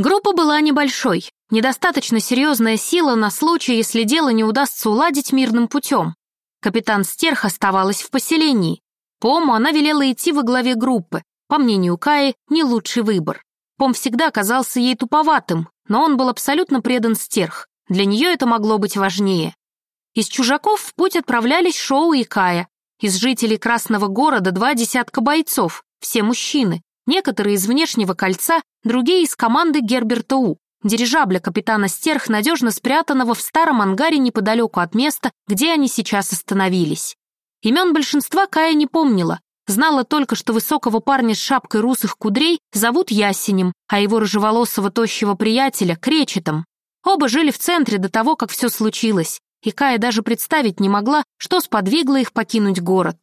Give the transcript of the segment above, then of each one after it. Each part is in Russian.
Группа была небольшой, недостаточно серьезная сила на случай, если дело не удастся уладить мирным путем. Капитан Стерх оставалась в поселении. Пому она велела идти во главе группы. По мнению Каи, не лучший выбор. Пом всегда казался ей туповатым, но он был абсолютно предан Стерх. Для нее это могло быть важнее. Из чужаков в путь отправлялись Шоу и Кая. Из жителей Красного города два десятка бойцов, все мужчины. Некоторые из внешнего кольца, другие из команды Герберта У, дирижабля капитана Стерх, надежно спрятанного в старом ангаре неподалеку от места, где они сейчас остановились. Имен большинства Кая не помнила, знала только, что высокого парня с шапкой русых кудрей зовут Ясенем, а его рыжеволосого тощего приятеля — Кречетом. Оба жили в центре до того, как все случилось, и Кая даже представить не могла, что сподвигло их покинуть город.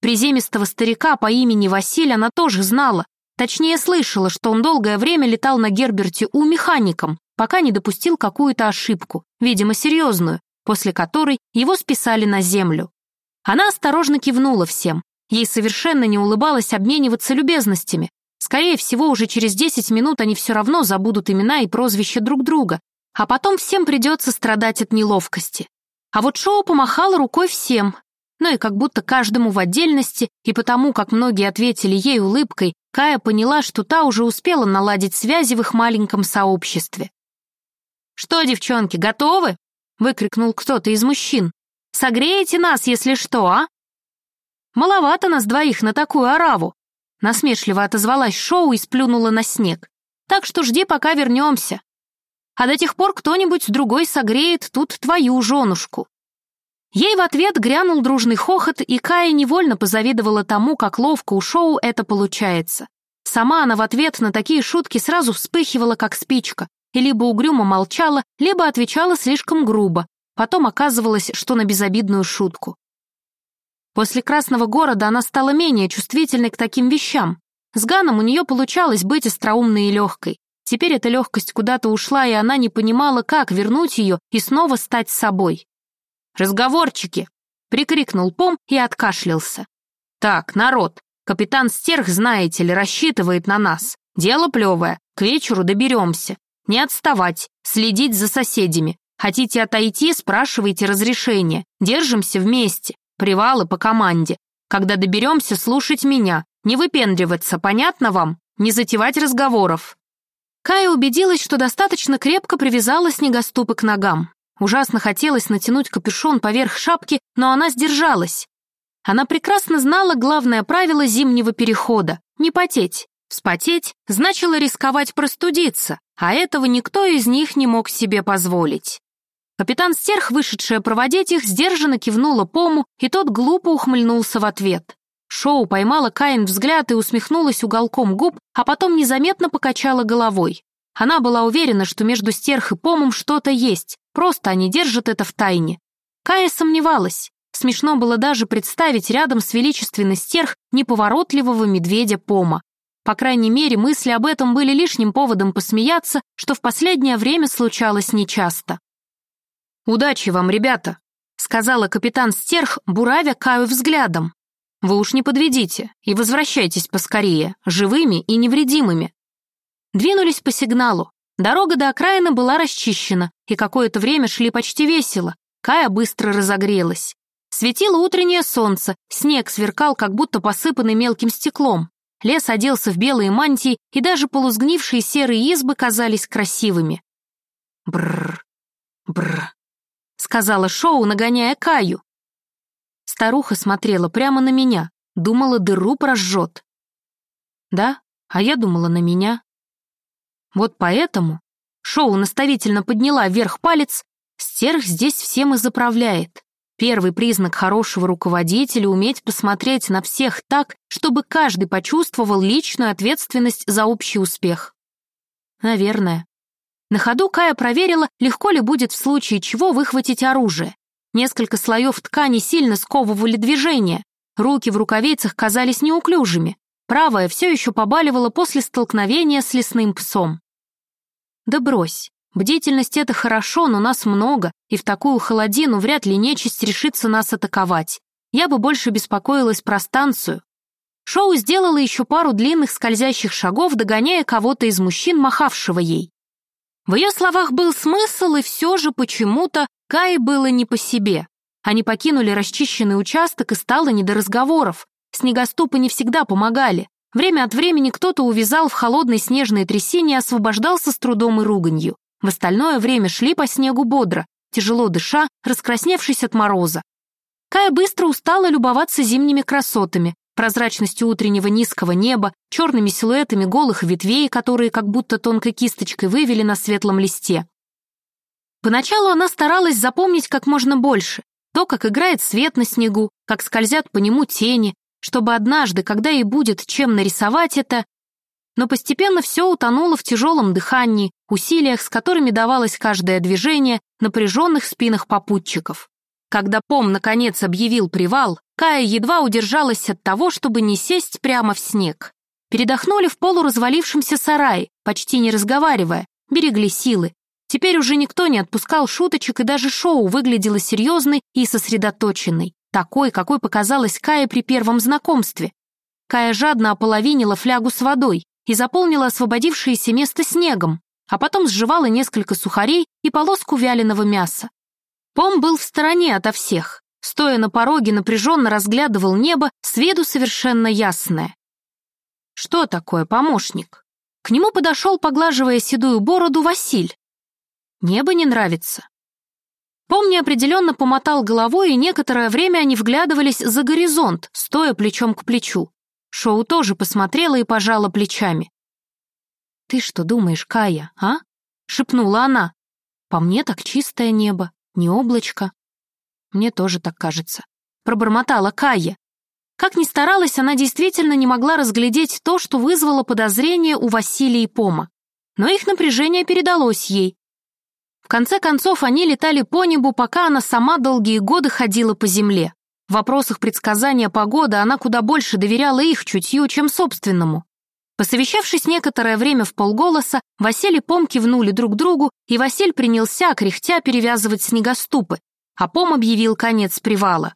Приземистого старика по имени Василий она тоже знала, Точнее, слышала, что он долгое время летал на Герберте У механиком, пока не допустил какую-то ошибку, видимо, серьезную, после которой его списали на землю. Она осторожно кивнула всем. Ей совершенно не улыбалось обмениваться любезностями. Скорее всего, уже через 10 минут они все равно забудут имена и прозвища друг друга, а потом всем придется страдать от неловкости. А вот Шоу помахала рукой всем, но и как будто каждому в отдельности, и потому, как многие ответили ей улыбкой, Кая поняла, что та уже успела наладить связи в их маленьком сообществе. «Что, девчонки, готовы?» — выкрикнул кто-то из мужчин. «Согреете нас, если что, а?» «Маловато нас двоих на такую ораву», — насмешливо отозвалась Шоу и сплюнула на снег. «Так что жди, пока вернемся. А до тех пор кто-нибудь другой согреет тут твою женушку». Ей в ответ грянул дружный хохот, и Кая невольно позавидовала тому, как ловко у Шоу это получается. Сама она в ответ на такие шутки сразу вспыхивала, как спичка, и либо угрюмо молчала, либо отвечала слишком грубо. Потом оказывалось, что на безобидную шутку. После Красного города она стала менее чувствительной к таким вещам. С Ганом у нее получалось быть остроумной и легкой. Теперь эта легкость куда-то ушла, и она не понимала, как вернуть ее и снова стать собой. «Разговорчики!» — прикрикнул Пом и откашлялся. «Так, народ, капитан Стерх, знаете ли, рассчитывает на нас. Дело плевое, к вечеру доберемся. Не отставать, следить за соседями. Хотите отойти, спрашивайте разрешение. Держимся вместе. Привалы по команде. Когда доберемся, слушать меня. Не выпендриваться, понятно вам? Не затевать разговоров». Кая убедилась, что достаточно крепко привязала снегоступы к ногам. Ужасно хотелось натянуть капюшон поверх шапки, но она сдержалась. Она прекрасно знала главное правило зимнего перехода — не потеть. Вспотеть значило рисковать простудиться, а этого никто из них не мог себе позволить. Капитан Стерх, вышедшая проводить их, сдержанно кивнула Пому, и тот глупо ухмыльнулся в ответ. Шоу поймала Каин взгляд и усмехнулась уголком губ, а потом незаметно покачала головой. Она была уверена, что между Стерх и Помом что-то есть, Просто они держат это в тайне. Кая сомневалась. Смешно было даже представить рядом с величественной стерх неповоротливого медведя Пома. По крайней мере, мысли об этом были лишним поводом посмеяться, что в последнее время случалось нечасто. «Удачи вам, ребята», — сказала капитан Стерх, буравя Каю взглядом. «Вы уж не подведите и возвращайтесь поскорее, живыми и невредимыми». Двинулись по сигналу. Дорога до окраины была расчищена, и какое-то время шли почти весело. Кая быстро разогрелась. Светило утреннее солнце, снег сверкал, как будто посыпанный мелким стеклом. Лес оделся в белые мантии, и даже полузгнившие серые избы казались красивыми. Бррр, бррр, сказала Шоу, нагоняя Каю. Старуха смотрела прямо на меня, думала, дыру прожжет. Да, а я думала на меня. Вот поэтому Шоу наставительно подняла вверх палец, стерх здесь всем и заправляет. Первый признак хорошего руководителя — уметь посмотреть на всех так, чтобы каждый почувствовал личную ответственность за общий успех. Наверное. На ходу Кая проверила, легко ли будет в случае чего выхватить оружие. Несколько слоев ткани сильно сковывали движение, руки в рукавицах казались неуклюжими, правая все еще побаливала после столкновения с лесным псом. Да брось. Бдительность — это хорошо, но нас много, и в такую холодину вряд ли нечисть решится нас атаковать. Я бы больше беспокоилась про станцию. Шоу сделала еще пару длинных скользящих шагов, догоняя кого-то из мужчин, махавшего ей. В ее словах был смысл, и все же почему-то Кае было не по себе. Они покинули расчищенный участок, и стало не до разговоров. Снегоступы не всегда помогали. Время от времени кто-то увязал в холодной снежной трясине и освобождался с трудом и руганью. В остальное время шли по снегу бодро, тяжело дыша, раскрасневшись от мороза. Кая быстро устала любоваться зимними красотами, прозрачностью утреннего низкого неба, черными силуэтами голых ветвей, которые как будто тонкой кисточкой вывели на светлом листе. Поначалу она старалась запомнить как можно больше, то, как играет свет на снегу, как скользят по нему тени, чтобы однажды, когда ей будет чем нарисовать это, но постепенно все утонуло в тяжелом дыхании, усилиях, с которыми давалось каждое движение, напряженных спинах попутчиков. Когда Пом наконец объявил привал, Кая едва удержалась от того, чтобы не сесть прямо в снег. Передохнули в полуразвалившемся сарае, почти не разговаривая, берегли силы. Теперь уже никто не отпускал шуточек, и даже шоу выглядело серьезной и сосредоточенной, такой, какой показалась Кая при первом знакомстве. Кая жадно ополовинила флягу с водой и заполнила освободившееся место снегом, а потом сживала несколько сухарей и полоску вяленого мяса. Пом был в стороне ото всех, стоя на пороге, напряженно разглядывал небо, с виду совершенно ясное. Что такое помощник? К нему подошел, поглаживая седую бороду, Василь. Небо не нравится. Пом неопределенно помотал головой, и некоторое время они вглядывались за горизонт, стоя плечом к плечу. Шоу тоже посмотрела и пожала плечами. «Ты что думаешь, Кая, а?» — шепнула она. «По мне так чистое небо, не облачко». «Мне тоже так кажется», — пробормотала Кая. Как ни старалась, она действительно не могла разглядеть то, что вызвало подозрение у Василия и Пома. Но их напряжение передалось ей. Конце концов, они летали по небу, пока она сама долгие годы ходила по земле. В вопросах предсказания погоды она куда больше доверяла их чутью, чем собственному. Посовещавшись некоторое время в полголоса, Василий Пом кивнули друг другу, и Василь принялся, кряхтя, перевязывать снегоступы, а Пом объявил конец привала.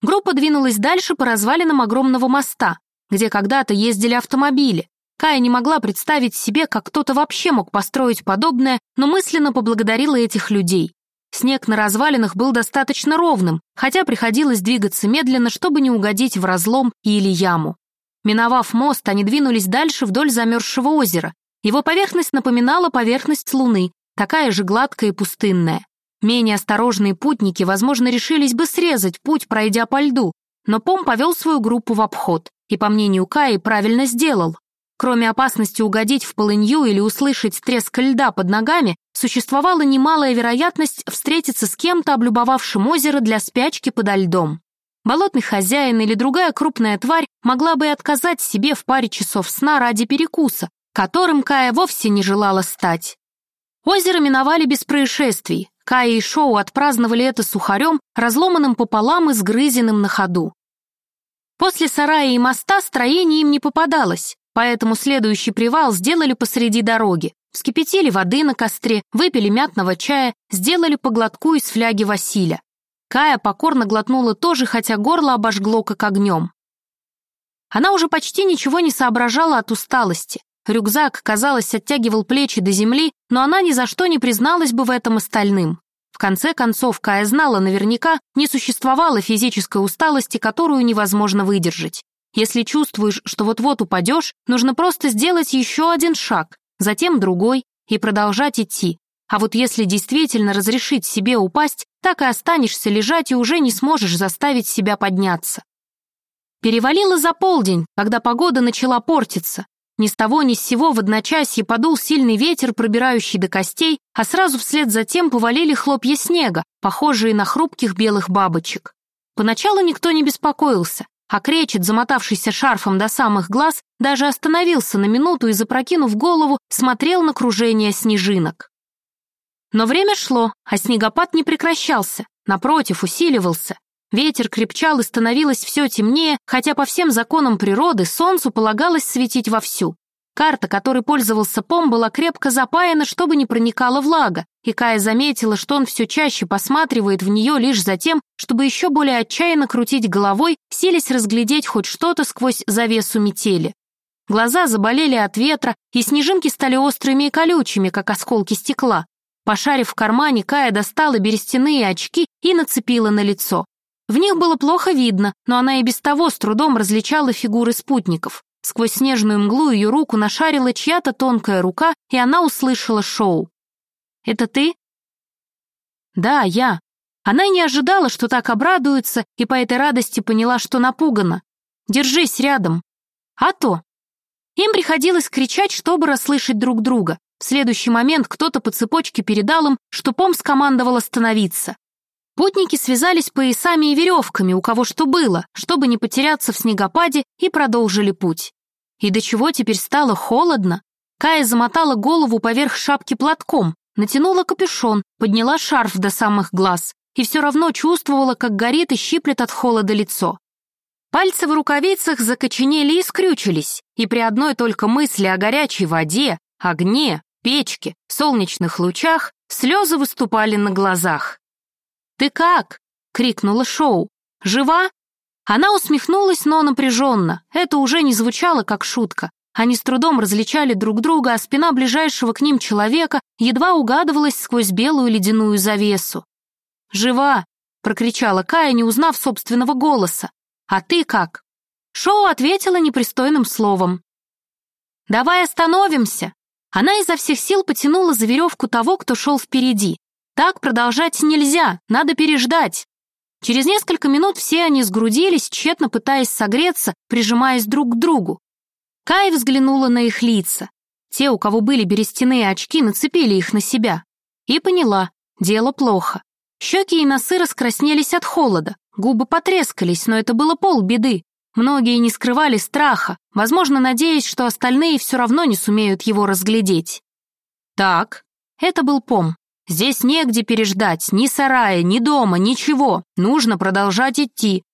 Группа двинулась дальше по развалинам огромного моста, где когда-то ездили автомобили. Кая не могла представить себе, как кто-то вообще мог построить подобное, но мысленно поблагодарила этих людей. Снег на развалинах был достаточно ровным, хотя приходилось двигаться медленно, чтобы не угодить в разлом или яму. Миновав мост, они двинулись дальше вдоль замерзшего озера. Его поверхность напоминала поверхность Луны, такая же гладкая и пустынная. Менее осторожные путники, возможно, решились бы срезать путь, пройдя по льду, но Пом повел свою группу в обход и, по мнению Каи, правильно сделал. Кроме опасности угодить в полынью или услышать треск льда под ногами, существовала немалая вероятность встретиться с кем-то, облюбовавшим озеро для спячки подо льдом. Болотный хозяин или другая крупная тварь могла бы и отказать себе в паре часов сна ради перекуса, которым Кая вовсе не желала стать. Озеро миновали без происшествий. Кая и Шоу отпраздновали это сухарем, разломанным пополам и сгрызенным на ходу. После сарая и моста строение им не попадалось, Поэтому следующий привал сделали посреди дороги. Вскипятили воды на костре, выпили мятного чая, сделали по глотку из фляги Василя. Кая покорно глотнула тоже, хотя горло обожгло как огнем. Она уже почти ничего не соображала от усталости. Рюкзак, казалось, оттягивал плечи до земли, но она ни за что не призналась бы в этом остальным. В конце концов, Кая знала наверняка, не существовало физической усталости, которую невозможно выдержать. Если чувствуешь, что вот-вот упадешь, нужно просто сделать еще один шаг, затем другой и продолжать идти. А вот если действительно разрешить себе упасть, так и останешься лежать и уже не сможешь заставить себя подняться. Перевалило за полдень, когда погода начала портиться. Ни с того ни с сего в одночасье подул сильный ветер, пробирающий до костей, а сразу вслед за тем повалили хлопья снега, похожие на хрупких белых бабочек. Поначалу никто не беспокоился а кречет, замотавшийся шарфом до самых глаз, даже остановился на минуту и, запрокинув голову, смотрел на кружение снежинок. Но время шло, а снегопад не прекращался, напротив, усиливался. Ветер крепчал и становилось все темнее, хотя по всем законам природы солнцу полагалось светить вовсю. Карта, которой пользовался Пом, была крепко запаяна, чтобы не проникала влага, и Кая заметила, что он все чаще посматривает в нее лишь за тем, чтобы еще более отчаянно крутить головой, силясь разглядеть хоть что-то сквозь завесу метели. Глаза заболели от ветра, и снежинки стали острыми и колючими, как осколки стекла. Пошарив в кармане, Кая достала берестяные очки и нацепила на лицо. В них было плохо видно, но она и без того с трудом различала фигуры спутников. Сквозь снежную мглу ее руку нашарила чья-то тонкая рука, и она услышала шоу. «Это ты?» «Да, я». Она не ожидала, что так обрадуется, и по этой радости поняла, что напугана. «Держись рядом». «А то». Им приходилось кричать, чтобы расслышать друг друга. В следующий момент кто-то по цепочке передал им, что Пом скомандовал остановиться. Путники связались поясами и веревками, у кого что было, чтобы не потеряться в снегопаде, и продолжили путь. И до чего теперь стало холодно? Кая замотала голову поверх шапки платком, натянула капюшон, подняла шарф до самых глаз и все равно чувствовала, как горит и щиплет от холода лицо. Пальцы в рукавицах закоченели и скрючились, и при одной только мысли о горячей воде, огне, печке, солнечных лучах слезы выступали на глазах. «Ты как?» — крикнула Шоу. «Жива?» Она усмехнулась, но напряженно. Это уже не звучало как шутка. Они с трудом различали друг друга, а спина ближайшего к ним человека едва угадывалась сквозь белую ледяную завесу. «Жива!» — прокричала Кая, не узнав собственного голоса. «А ты как?» Шоу ответила непристойным словом. «Давай остановимся!» Она изо всех сил потянула за веревку того, кто шел впереди. «Так продолжать нельзя, надо переждать!» Через несколько минут все они сгрудились, тщетно пытаясь согреться, прижимаясь друг к другу. Кай взглянула на их лица. Те, у кого были берестяные очки, нацепили их на себя. И поняла, дело плохо. Щеки и носы раскраснелись от холода, губы потрескались, но это было полбеды. Многие не скрывали страха, возможно, надеясь, что остальные все равно не сумеют его разглядеть. Так, это был Пом. Здесь негде переждать, ни сарая, ни дома, ничего. Нужно продолжать идти.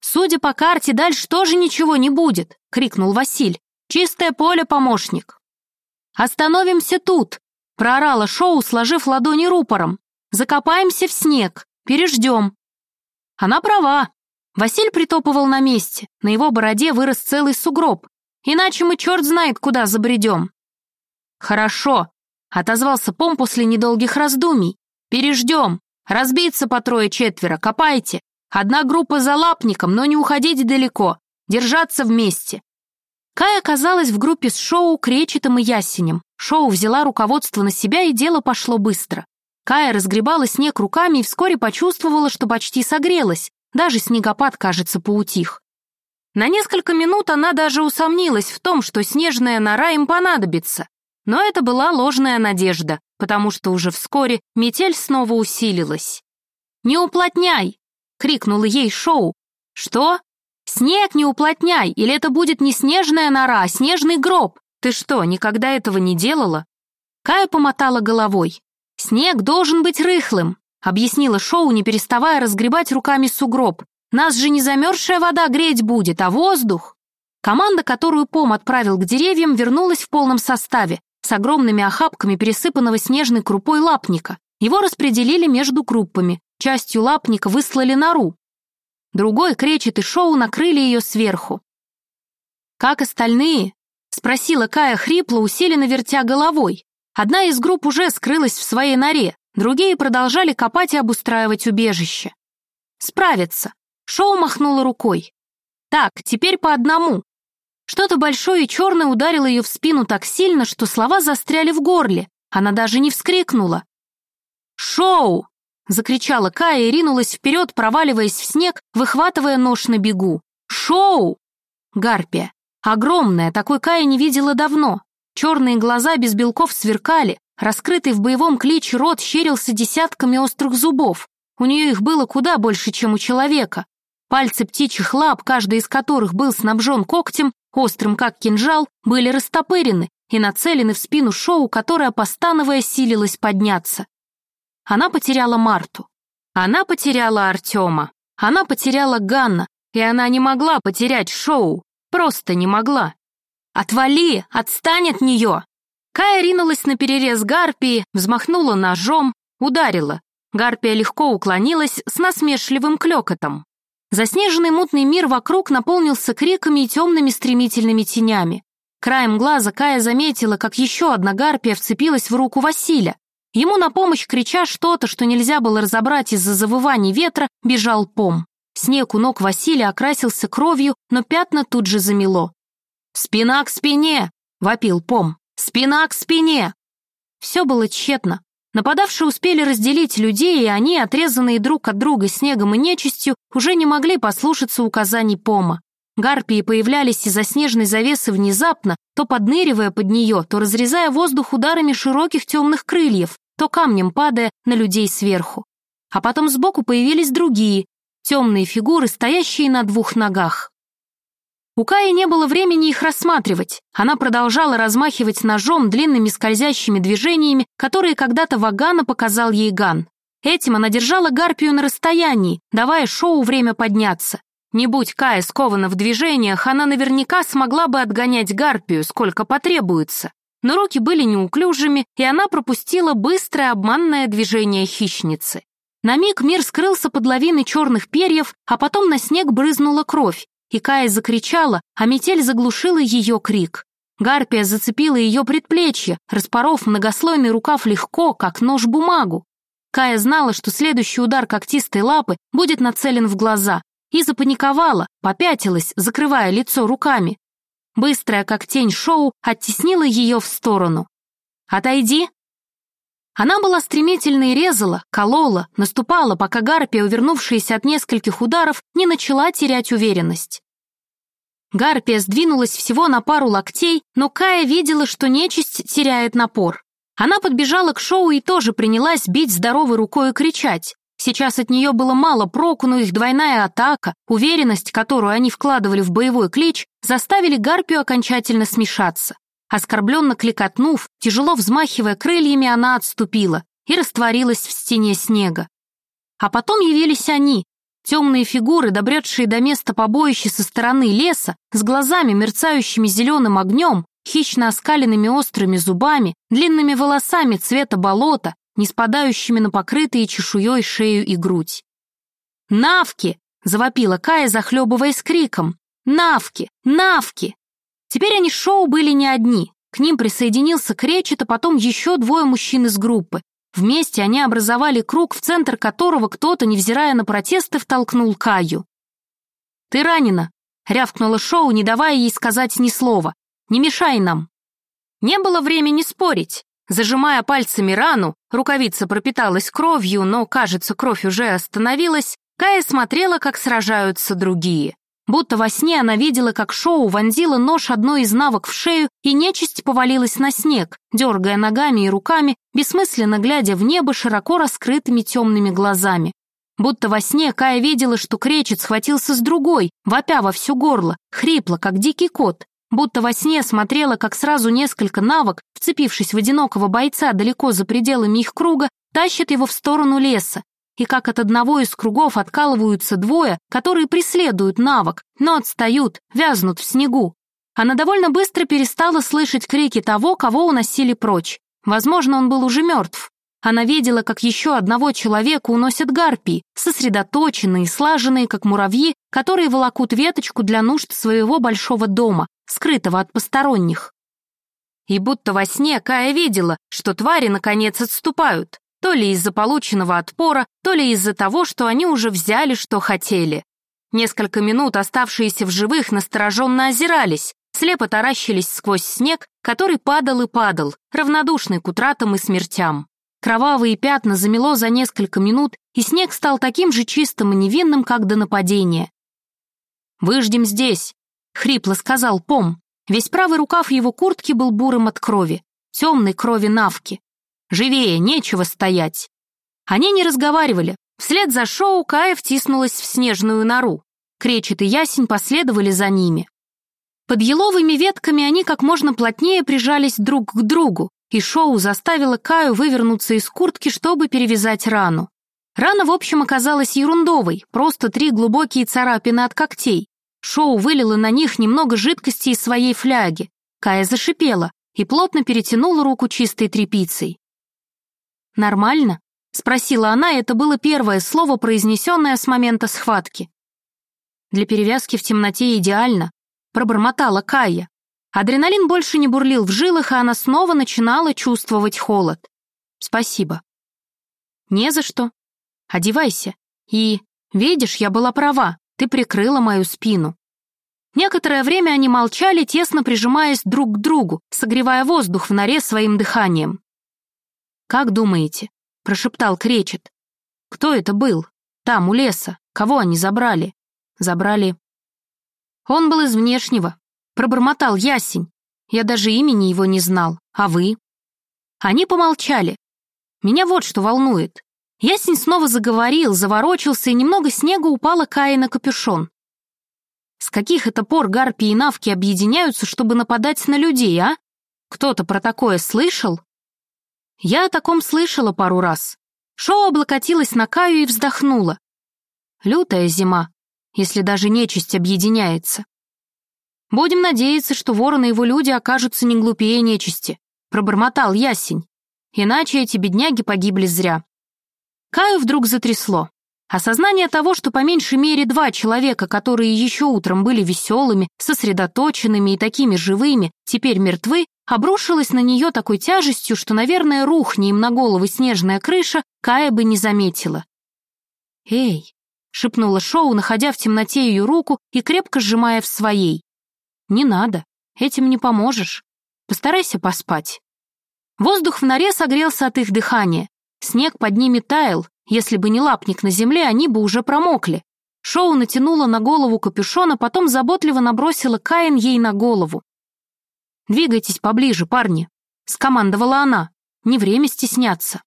Судя по карте, дальше тоже ничего не будет, крикнул Василь. Чистое поле, помощник. Остановимся тут, проорала Шоу, сложив ладони рупором. Закопаемся в снег, переждем. Она права. Василь притопывал на месте, на его бороде вырос целый сугроб. Иначе мы черт знает, куда забредем. Хорошо, Отозвался Пом после недолгих раздумий. «Переждем. Разбиться по трое-четверо, копайте. Одна группа за лапником, но не уходить далеко. Держаться вместе». Кай оказалась в группе с Шоу, Кречетом и Ясенем. Шоу взяла руководство на себя, и дело пошло быстро. Кая разгребала снег руками и вскоре почувствовала, что почти согрелась. Даже снегопад, кажется, поутих. На несколько минут она даже усомнилась в том, что снежная нора им понадобится. Но это была ложная надежда, потому что уже вскоре метель снова усилилась. «Не уплотняй!» — крикнула ей Шоу. «Что? Снег не уплотняй, или это будет не снежная нора, а снежный гроб? Ты что, никогда этого не делала?» Кая помотала головой. «Снег должен быть рыхлым», — объяснила Шоу, не переставая разгребать руками сугроб. «Нас же не замерзшая вода греть будет, а воздух!» Команда, которую Пом отправил к деревьям, вернулась в полном составе с огромными охапками пересыпанного снежной крупой лапника. Его распределили между группами, частью лапника выслали нору. Другой, кречет и шоу накрыли ее сверху. «Как остальные?» — спросила Кая хрипло, усиленно вертя головой. Одна из групп уже скрылась в своей норе, другие продолжали копать и обустраивать убежище. «Справятся», — Шоу махнула рукой. «Так, теперь по одному. Что-то большое и черное ударило ее в спину так сильно, что слова застряли в горле. Она даже не вскрикнула. «Шоу!» — закричала Кая и ринулась вперед, проваливаясь в снег, выхватывая нож на бегу. «Шоу!» Гарпия. Огромная, такой Кая не видела давно. Черные глаза без белков сверкали, раскрытый в боевом кличе рот щерился десятками острых зубов. У нее их было куда больше, чем у человека. Пальцы птичьих лап, каждый из которых был снабжен когтем, острым как кинжал, были растопырены и нацелены в спину Шоу, которая, постановая, силилась подняться. Она потеряла Марту. Она потеряла Артема. Она потеряла Ганна, и она не могла потерять Шоу. Просто не могла. «Отвали! Отстань от нее!» Кая ринулась на перерез Гарпии, взмахнула ножом, ударила. Гарпия легко уклонилась с насмешливым клёкотом. Заснеженный мутный мир вокруг наполнился криками и темными стремительными тенями. Краем глаза Кая заметила, как еще одна гарпия вцепилась в руку Василя. Ему на помощь, крича что-то, что нельзя было разобрать из-за завываний ветра, бежал пом. Снег у ног Василия окрасился кровью, но пятна тут же замело. «Спина к спине!» — вопил пом. «Спина к спине!» Все было тщетно. Нападавшие успели разделить людей, и они, отрезанные друг от друга снегом и нечистью, уже не могли послушаться указаний Пома. Гарпии появлялись из-за снежной завесы внезапно, то подныривая под нее, то разрезая воздух ударами широких темных крыльев, то камнем падая на людей сверху. А потом сбоку появились другие, темные фигуры, стоящие на двух ногах. У Каи не было времени их рассматривать. Она продолжала размахивать ножом длинными скользящими движениями, которые когда-то Вагана показал ей Ган. Этим она держала Гарпию на расстоянии, давая шоу время подняться. Не будь Кая скована в движениях, она наверняка смогла бы отгонять Гарпию, сколько потребуется. Но руки были неуклюжими, и она пропустила быстрое обманное движение хищницы. На миг мир скрылся под лавиной черных перьев, а потом на снег брызнула кровь, и Кая закричала, а метель заглушила ее крик. Гарпия зацепила ее предплечье, распоров многослойный рукав легко, как нож бумагу. Кая знала, что следующий удар когтистой лапы будет нацелен в глаза, и запаниковала, попятилась, закрывая лицо руками. Быстрая, как тень шоу, оттеснила ее в сторону. «Отойди!» Она была стремительна и резала, колола, наступала, пока Гарпия, увернувшаяся от нескольких ударов, не начала терять уверенность. Гарпия сдвинулась всего на пару локтей, но Кая видела, что нечисть теряет напор. Она подбежала к Шоу и тоже принялась бить здоровой рукой и кричать. Сейчас от нее было мало проку, но их двойная атака, уверенность, которую они вкладывали в боевой клич, заставили Гарпию окончательно смешаться. Оскорбленно кликотнув, тяжело взмахивая крыльями, она отступила и растворилась в стене снега. А потом явились они, темные фигуры, добредшие до места побоища со стороны леса, с глазами, мерцающими зеленым огнем, хищно оскаленными острыми зубами, длинными волосами цвета болота, не спадающими на покрытые чешуей шею и грудь. «Навки!» — завопила Кая, захлебываясь криком. «Навки! Навки!» Теперь они шоу были не одни. К ним присоединился Кречет, а потом еще двое мужчин из группы. Вместе они образовали круг, в центр которого кто-то, невзирая на протесты, втолкнул Каю. «Ты ранена», — рявкнула Шоу, не давая ей сказать ни слова. «Не мешай нам». Не было времени спорить. Зажимая пальцами рану, рукавица пропиталась кровью, но, кажется, кровь уже остановилась, Кая смотрела, как сражаются другие. Будто во сне она видела, как Шоу вонзила нож одной из навок в шею, и нечисть повалилась на снег, дергая ногами и руками, бессмысленно глядя в небо широко раскрытыми темными глазами. Будто во сне Кая видела, что кречет схватился с другой, вопя во всю горло, хрипло, как дикий кот. Будто во сне смотрела, как сразу несколько навок, вцепившись в одинокого бойца далеко за пределами их круга, тащат его в сторону леса, и как от одного из кругов откалываются двое, которые преследуют навок, но отстают, вязнут в снегу. Она довольно быстро перестала слышать крики того, кого уносили прочь. Возможно, он был уже мертв. Она видела, как еще одного человека уносят гарпии, сосредоточенные, слаженные, как муравьи, которые волокут веточку для нужд своего большого дома, скрытого от посторонних. И будто во сне Кая видела, что твари наконец отступают то ли из-за полученного отпора, то ли из-за того, что они уже взяли, что хотели. Несколько минут оставшиеся в живых настороженно озирались, слепо таращились сквозь снег, который падал и падал, равнодушный к утратам и смертям. Кровавые пятна замело за несколько минут, и снег стал таким же чистым и невинным, как до нападения. «Выждем здесь», — хрипло сказал Пом. Весь правый рукав его куртки был бурым от крови, темной крови навки. Живее, нечего стоять!» Они не разговаривали. Вслед за шоу Кая втиснулась в снежную нору. Кречет и ясень последовали за ними. Под еловыми ветками они как можно плотнее прижались друг к другу, и Шоу заставила Каю вывернуться из куртки, чтобы перевязать рану. Рана, в общем, оказалась ерундовой, просто три глубокие царапины от когтей. Шоу вылила на них немного жидкости из своей фляги. Кая зашипела и плотно перетянула руку чистой тряпицей. «Нормально?» — спросила она, и это было первое слово, произнесенное с момента схватки. Для перевязки в темноте идеально, пробормотала Кая. Адреналин больше не бурлил в жилах, и она снова начинала чувствовать холод. Спасибо. Не за что. Одевайся. И, видишь, я была права, ты прикрыла мою спину. Некоторое время они молчали, тесно прижимаясь друг к другу, согревая воздух в норе своим дыханием. «Как думаете?» — прошептал Кречет. «Кто это был? Там, у леса. Кого они забрали?» «Забрали...» «Он был из внешнего», — пробормотал Ясень. «Я даже имени его не знал. А вы?» Они помолчали. «Меня вот что волнует. Ясень снова заговорил, заворочился, и немного снега упало Кае на капюшон. С каких это пор гарпии и навки объединяются, чтобы нападать на людей, а? Кто-то про такое слышал? Я о таком слышала пару раз. Шоу облокотилась на Каю и вздохнула. Лютая зима, если даже нечисть объединяется. Будем надеяться, что ворон и его люди окажутся не глупее нечисти, пробормотал Ясень. Иначе эти бедняги погибли зря. Каю вдруг затрясло. Осознание того, что по меньшей мере два человека, которые еще утром были веселыми, сосредоточенными и такими живыми, теперь мертвы, обрушилось на нее такой тяжестью, что, наверное, рухни им на голову снежная крыша, Кая бы не заметила. «Эй!» — шепнула Шоу, находя в темноте ее руку и крепко сжимая в своей. «Не надо, этим не поможешь. Постарайся поспать». Воздух в норе согрелся от их дыхания. Снег под ними таял, если бы не лапник на земле, они бы уже промокли. Шоу натянула на голову капюшон, а потом заботливо набросила Каин ей на голову. «Двигайтесь поближе, парни», — скомандовала она. «Не время стесняться».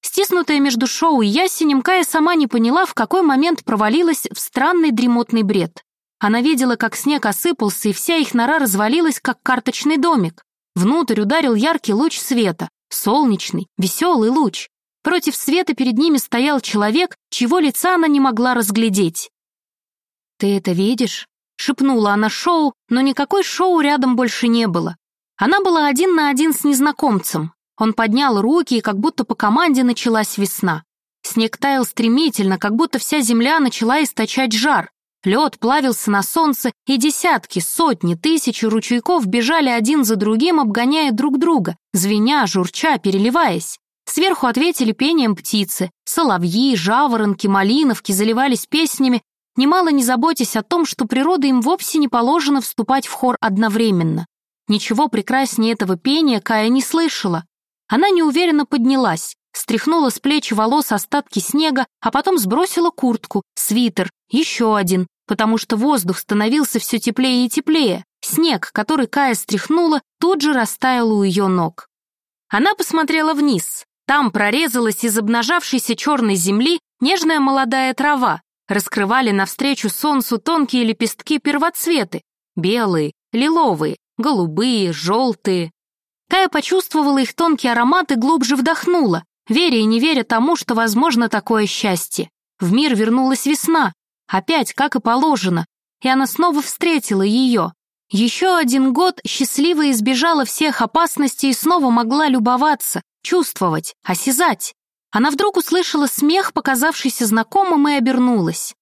Стиснутая между Шоу и Ясенем, Кая сама не поняла, в какой момент провалилась в странный дремотный бред. Она видела, как снег осыпался, и вся их нора развалилась, как карточный домик. Внутрь ударил яркий луч света, солнечный, веселый луч. Против света перед ними стоял человек, чьего лица она не могла разглядеть. «Ты это видишь?» — шепнула она Шоу, но никакой Шоу рядом больше не было. Она была один на один с незнакомцем. Он поднял руки, и как будто по команде началась весна. Снег таял стремительно, как будто вся земля начала источать жар. Лед плавился на солнце, и десятки, сотни, тысячи ручейков бежали один за другим, обгоняя друг друга, звеня, журча, переливаясь. Сверху ответили пением птицы, соловьи, жаворонки, малиновки заливались песнями, немало не заботясь о том, что природа им вовсе не положено вступать в хор одновременно. Ничего прекраснее этого пения Кая не слышала. Она неуверенно поднялась, стряхнула с плеч волос остатки снега, а потом сбросила куртку, свитер, еще один, потому что воздух становился все теплее и теплее. Снег, который Кая стряхнула, тут же растаял у ее ног. Она посмотрела вниз. Там прорезалась из обнажавшейся черной земли нежная молодая трава, раскрывали навстречу солнцу тонкие лепестки первоцветы, белые, лиловые, голубые, желтые. Кая почувствовала их тонкий аромат и глубже вдохнула, веря и не веря тому, что возможно такое счастье. В мир вернулась весна, опять, как и положено, и она снова встретила ее. Еще один год счастливо избежала всех опасностей и снова могла любоваться, чувствовать, осязать. Она вдруг услышала смех, показавшийся знакомым, и обернулась.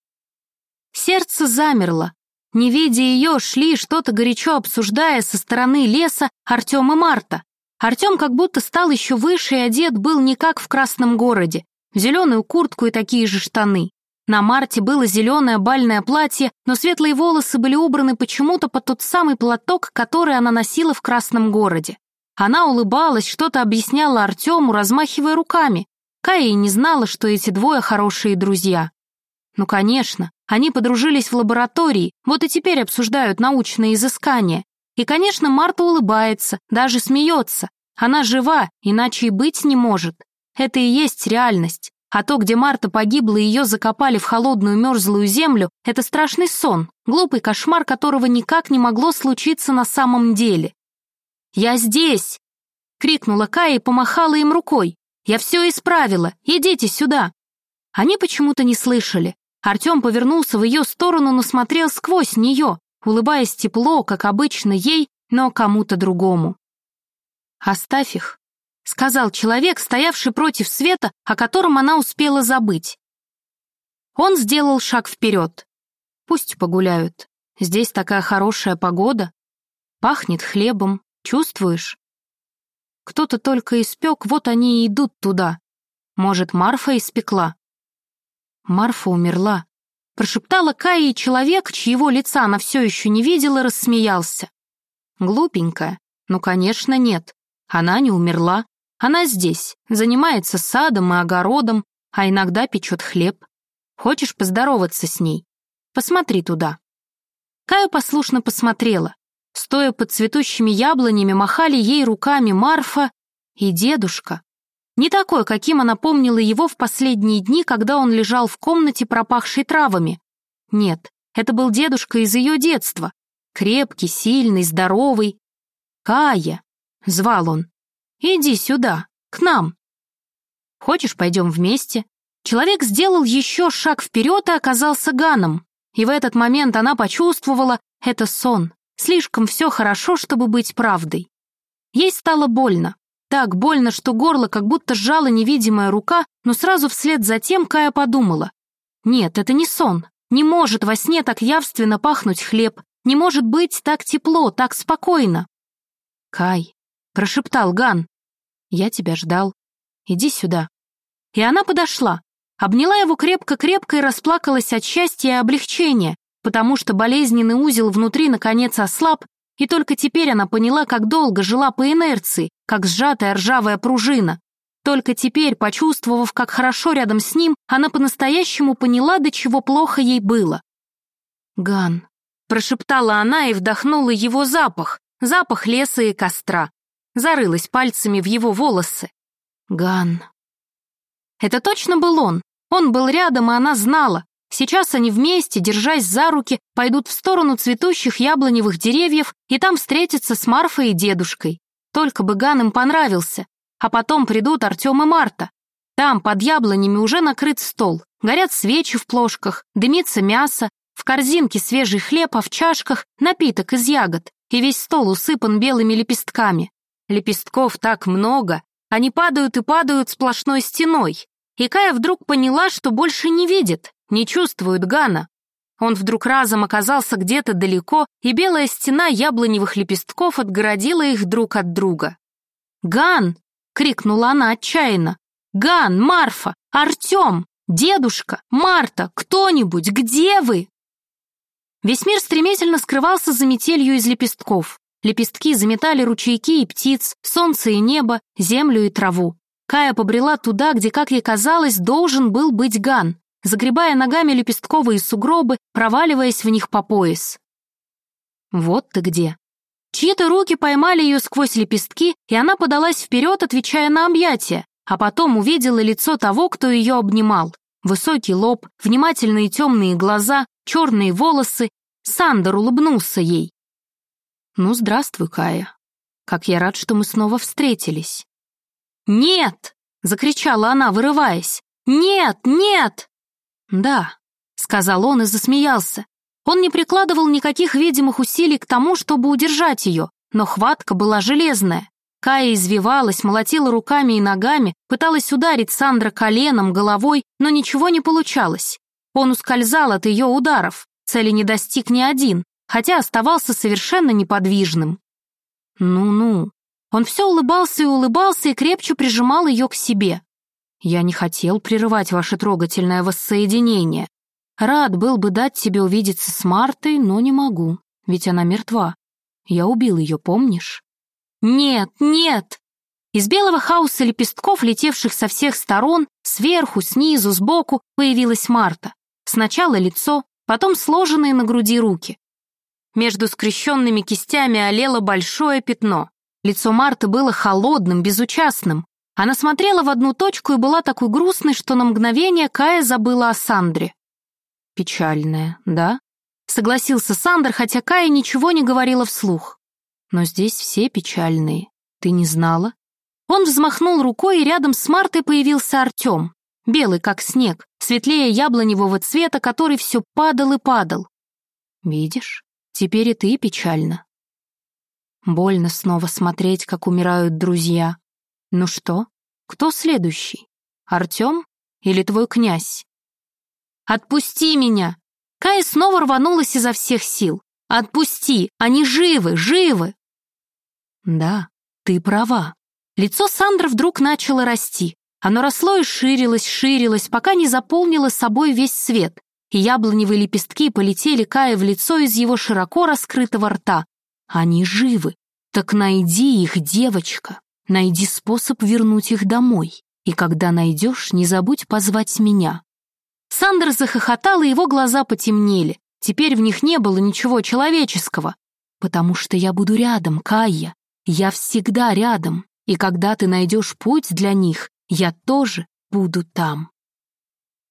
Сердце замерло. Не видя ее, шли, что-то горячо обсуждая со стороны леса Артем и Марта. Артем как будто стал еще выше и одет был не как в Красном городе, в зеленую куртку и такие же штаны. На Марте было зеленое бальное платье, но светлые волосы были убраны почему-то под тот самый платок, который она носила в Красном городе. Она улыбалась, что-то объясняла Артему, размахивая руками. Кая и не знала, что эти двое хорошие друзья. Ну, конечно, они подружились в лаборатории, вот и теперь обсуждают научные изыскания. И, конечно, Марта улыбается, даже смеется. Она жива, иначе и быть не может. Это и есть реальность. А то, где Марта погибла и ее закопали в холодную мерзлую землю, это страшный сон, глупый кошмар, которого никак не могло случиться на самом деле. «Я здесь!» — крикнула Кая и помахала им рукой. «Я все исправила! Идите сюда!» Они почему-то не слышали. Артем повернулся в ее сторону, но смотрел сквозь нее, улыбаясь тепло, как обычно ей, но кому-то другому. «Оставь их», — сказал человек, стоявший против света, о котором она успела забыть. Он сделал шаг вперед. Пусть погуляют. Здесь такая хорошая погода. Пахнет хлебом, чувствуешь? Кто-то только испек, вот они и идут туда. Может, Марфа испекла? Марфа умерла. Прошептала Кая, и человек, чьего лица она все еще не видела, рассмеялся. Глупенькая. Ну, конечно, нет. Она не умерла. Она здесь, занимается садом и огородом, а иногда печет хлеб. Хочешь поздороваться с ней? Посмотри туда». Кая послушно посмотрела. Стоя под цветущими яблонями, махали ей руками Марфа и дедушка. Не такой, каким она помнила его в последние дни, когда он лежал в комнате, пропахшей травами. Нет, это был дедушка из ее детства. Крепкий, сильный, здоровый. «Кая!» — звал он. «Иди сюда, к нам!» «Хочешь, пойдем вместе?» Человек сделал еще шаг вперед и оказался Ганом. И в этот момент она почувствовала, это сон. Слишком все хорошо, чтобы быть правдой. Ей стало больно. Так больно, что горло как будто сжала невидимая рука, но сразу вслед за тем Кая подумала. Нет, это не сон. Не может во сне так явственно пахнуть хлеб. Не может быть так тепло, так спокойно. «Кай», — прошептал Ган, — «я тебя ждал. Иди сюда». И она подошла, Обняла его крепко-крепко и расплакалась от счастья и облегчения, потому что болезненный узел внутри наконец ослаб, и только теперь она поняла, как долго жила по инерции, как сжатая ржавая пружина. Только теперь, почувствовав, как хорошо рядом с ним, она по-настоящему поняла, до чего плохо ей было. «Ган», — прошептала она и вдохнула его запах, запах леса и костра. Зарылась пальцами в его волосы. «Ган». Это точно был он, он был рядом, и она знала. Сейчас они вместе, держась за руки, пойдут в сторону цветущих яблоневых деревьев и там встретятся с Марфой и дедушкой. Только бы Ган им понравился. А потом придут Артем и Марта. Там, под яблонями, уже накрыт стол. Горят свечи в плошках, дымится мясо, в корзинке свежий хлеб, а в чашках напиток из ягод, и весь стол усыпан белыми лепестками. Лепестков так много, они падают и падают сплошной стеной, и Кая вдруг поняла, что больше не видит, не чувствует Гана. Он вдруг разом оказался где-то далеко, и белая стена яблоневых лепестков отгородила их друг от друга. «Ган!» — крикнула она отчаянно. «Ган! Марфа! Артем! Дедушка! Марта! Кто-нибудь! Где вы?» Весь мир стремительно скрывался за метелью из лепестков. Лепестки заметали ручейки и птиц, солнце и небо, землю и траву. Кая побрела туда, где, как ей казалось, должен был быть Ган, загребая ногами лепестковые сугробы, проваливаясь в них по пояс. «Вот ты где!» Чьи-то руки поймали ее сквозь лепестки, и она подалась вперед, отвечая на объятия, а потом увидела лицо того, кто ее обнимал. Высокий лоб, внимательные темные глаза, черные волосы. Сандер улыбнулся ей. «Ну, здравствуй, Кая. Как я рад, что мы снова встретились. «Нет!» — закричала она, вырываясь. «Нет! Нет!» «Да», — сказал он и засмеялся. Он не прикладывал никаких видимых усилий к тому, чтобы удержать ее, но хватка была железная. Кая извивалась, молотила руками и ногами, пыталась ударить Сандра коленом, головой, но ничего не получалось. Он ускользал от ее ударов, цели не достиг ни один, хотя оставался совершенно неподвижным. «Ну-ну», он все улыбался и улыбался и крепче прижимал ее к себе. «Я не хотел прерывать ваше трогательное воссоединение. Рад был бы дать тебе увидеться с Мартой, но не могу, ведь она мертва. Я убил ее, помнишь?» «Нет, нет!» Из белого хаоса лепестков, летевших со всех сторон, сверху, снизу, сбоку, появилась Марта. Сначала лицо, потом сложенные на груди руки. Между скрещенными кистями олело большое пятно. Лицо Марты было холодным, безучастным. Она смотрела в одну точку и была такой грустной, что на мгновение Кая забыла о Сандре. «Печальная, да?» — согласился Сандер, хотя Кая ничего не говорила вслух. «Но здесь все печальные. Ты не знала?» Он взмахнул рукой, и рядом с Мартой появился Артем. Белый, как снег, светлее яблоневого цвета, который все падал и падал. «Видишь, теперь и ты печальна», Больно снова смотреть, как умирают друзья. Ну что, кто следующий? Артем или твой князь? «Отпусти меня!» — Кая снова рванулась изо всех сил. «Отпусти! Они живы! Живы!» «Да, ты права». Лицо Сандры вдруг начало расти. Оно росло и ширилось, ширилось, пока не заполнило собой весь свет, и яблоневые лепестки полетели Кае в лицо из его широко раскрытого рта. «Они живы! Так найди их, девочка! Найди способ вернуть их домой, и когда найдешь, не забудь позвать меня». Сандер захохотал, и его глаза потемнели. Теперь в них не было ничего человеческого. «Потому что я буду рядом, Кайя. Я всегда рядом, и когда ты найдешь путь для них, я тоже буду там».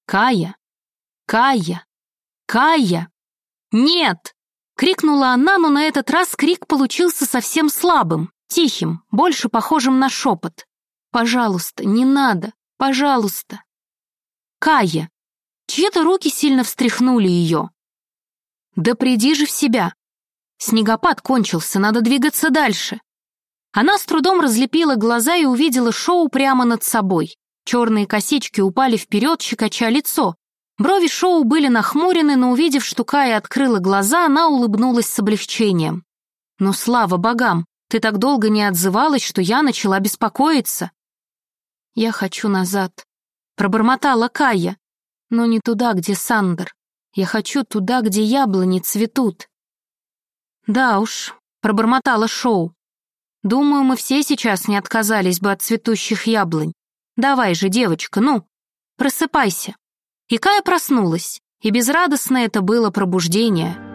«Кая! Кая! Кая! Нет!» — крикнула она, но на этот раз крик получился совсем слабым, тихим, больше похожим на шепот. «Пожалуйста, не надо! Пожалуйста!» «Кая!» Чьи-то руки сильно встряхнули ее. «Да приди же в себя!» Снегопад кончился, надо двигаться дальше. Она с трудом разлепила глаза и увидела Шоу прямо над собой. Черные косички упали вперед, щекоча лицо. Брови Шоу были нахмурены, но увидев, что Кая открыла глаза, она улыбнулась с облегчением. «Ну, слава богам, ты так долго не отзывалась, что я начала беспокоиться». «Я хочу назад», — пробормотала Кая. «Но не туда, где Сандер. Я хочу туда, где яблони цветут». «Да уж», — пробормотала Шоу. Думаю, мы все сейчас не отказались бы от цветущих яблонь. Давай же, девочка, ну, просыпайся. И Кая проснулась, и безрадостно это было пробуждение —